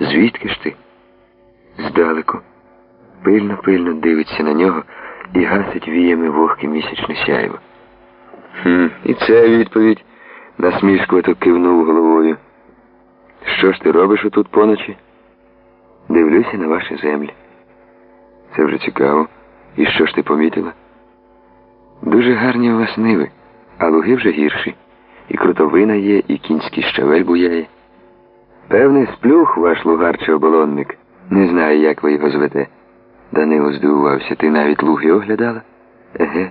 Звідки ж ти? Здалеку. Пильно, пильно дивиться на нього і гасить віями вогке місячне сяйво. Хм, І це відповідь насмішкувато кивнув головою. Що ж ти робиш отут поночі? Дивлюся на ваші землі. Це вже цікаво. І що ж ти помітила? Дуже гарні у вас ниви, а луги вже гірші. І крутовина є, і кінський щавель буяє. Певний сплюх ваш лугар чи оболонник. Не знаю, як ви його звете. Данило здивувався. Ти навіть луги оглядала? Еге.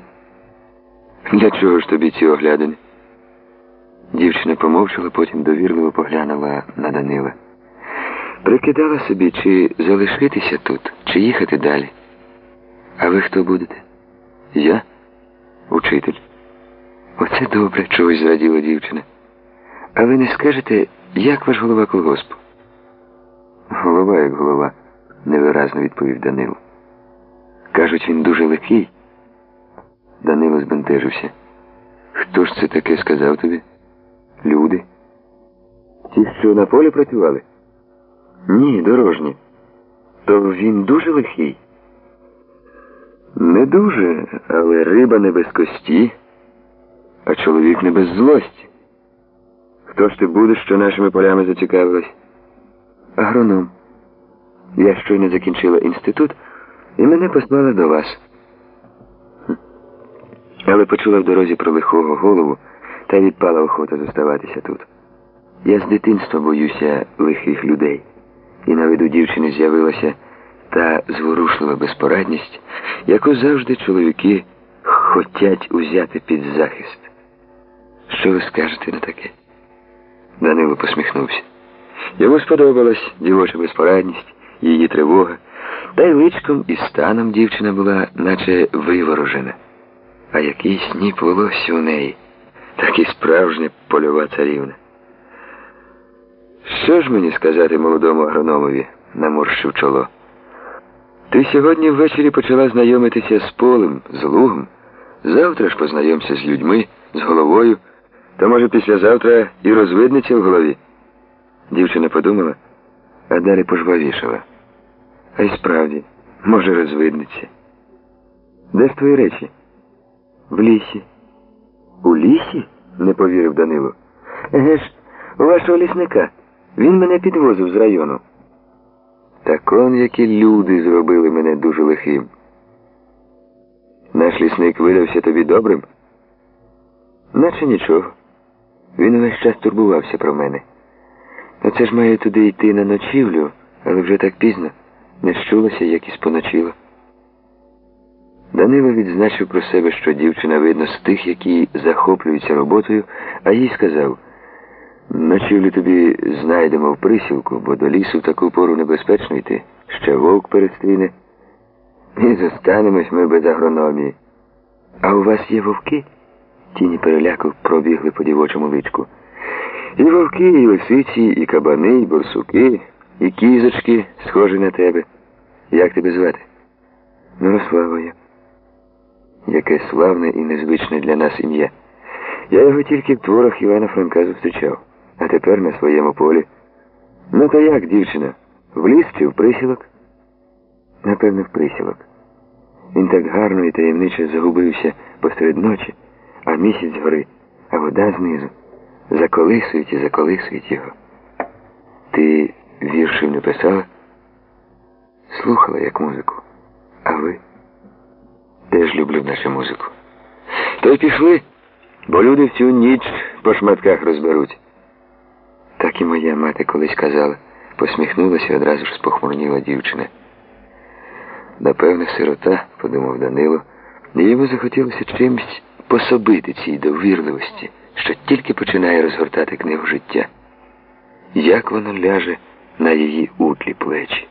Для чого ж тобі ці оглядини? Дівчина помовчала, потім довірливо поглянула на Данила. Прикидала собі, чи залишитися тут, чи їхати далі. А ви хто будете? Я? Учитель. Оце добре, чогось зраділа дівчина. А ви не скажете, як ваш голова колгоспу? Голова як голова, невиразно відповів Данило. Кажуть, він дуже легкий. Данило збентежився. Хто ж це таке сказав тобі? Люди. Ті, що на полі працювали? Ні, дорожні. То він дуже лихий. Не дуже, але риба не без кості, а чоловік не без злості. Хто ж ти будеш, що нашими полями зацікавилась? Агроном. Я щойно закінчила інститут і мене послали до вас. Але почула в дорозі про лихого голову та відпала охота зоставатися тут. Я з дитинства боюся лихих людей, і на виду дівчини з'явилася та зворушлива безпорадність, яку завжди чоловіки хотять узяти під захист. Що ви скажете на таке? Данило посміхнувся. Йому сподобалась дівоча безпорадність, її тривога, та й личком і станом дівчина була, наче виворожена. А який сніп волосся у неї, так і справжня польова царівна. Що ж мені сказати молодому агрономові, наморщив чоло. Ти сьогодні ввечері почала знайомитися з полем, з лугом. Завтра ж познайомся з людьми, з головою, то, може, післязавтра і розвидниться в голові. Дівчина подумала, а далі пожвавішала. А й справді, може, розвидниться. Де ж твої речі? В лісі. У лісі? не повірив Данило. Еге ж, у вашого лісника. Він мене підвозив з району. Так он які люди зробили мене дуже лихим. Наш лісник видався тобі добрим? Наче нічого. Він увесь час турбувався про мене. Оце ж має туди йти на ночівлю, але вже так пізно не щулася, як і споночила. Данило відзначив про себе, що дівчина видно з тих, які захоплюються роботою, а їй сказав. Ночівлю тобі знайдемо в присілку, бо до лісу в таку пору небезпечно йти. Ще вовк перестріне. І зостанемось ми без агрономії. А у вас є вовки? Тіні переляку пробігли по дівочому личку. І вовки, і лисиці, і кабани, і борсуки, і кізочки, схожі на тебе. Як тебе звати? Мирослава я. Яке славне і незвичне для нас ім'я. Я його тільки в творах Івана Франка зустрічав а тепер на своєму полі. Ну то як, дівчина, в ліс чи в присілок? Напевно, в присілок. Він так гарно і таємниче загубився посеред ночі, а місяць гори, а вода знизу. Заколисують і заколисують його. Ти віршів не писала? Слухала як музику. А ви? Теж люблю нашу музику. То й пішли, бо люди всю ніч по шматках розберуть. Так і моя мати колись казала, посміхнулася і одразу ж спохмурніла дівчина. Напевне, сирота, подумав Данило, йому захотілося чимсь пособити цій довірливості, що тільки починає розгортати книгу життя. Як воно ляже на її утлі плечі.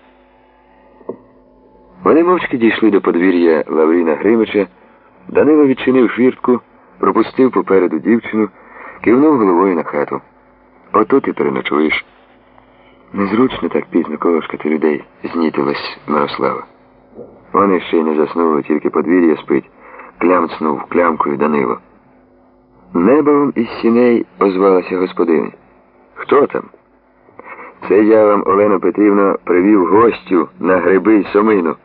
Вони мовчки дійшли до подвір'я Лавріна Гримича. Данило відчинив фіртку, пропустив попереду дівчину, кивнув головою на хату. Отут і переночуєш. Незручно так пізно колошкати людей, знітилась Мирослава. Вони ще й не заснули, тільки подвір'я спить, клямцнув клямкою Данило. Небом із сіней озвалася господиня. Хто там? Це я вам, Олено Петрівно, привів гостю на гриби й сомину.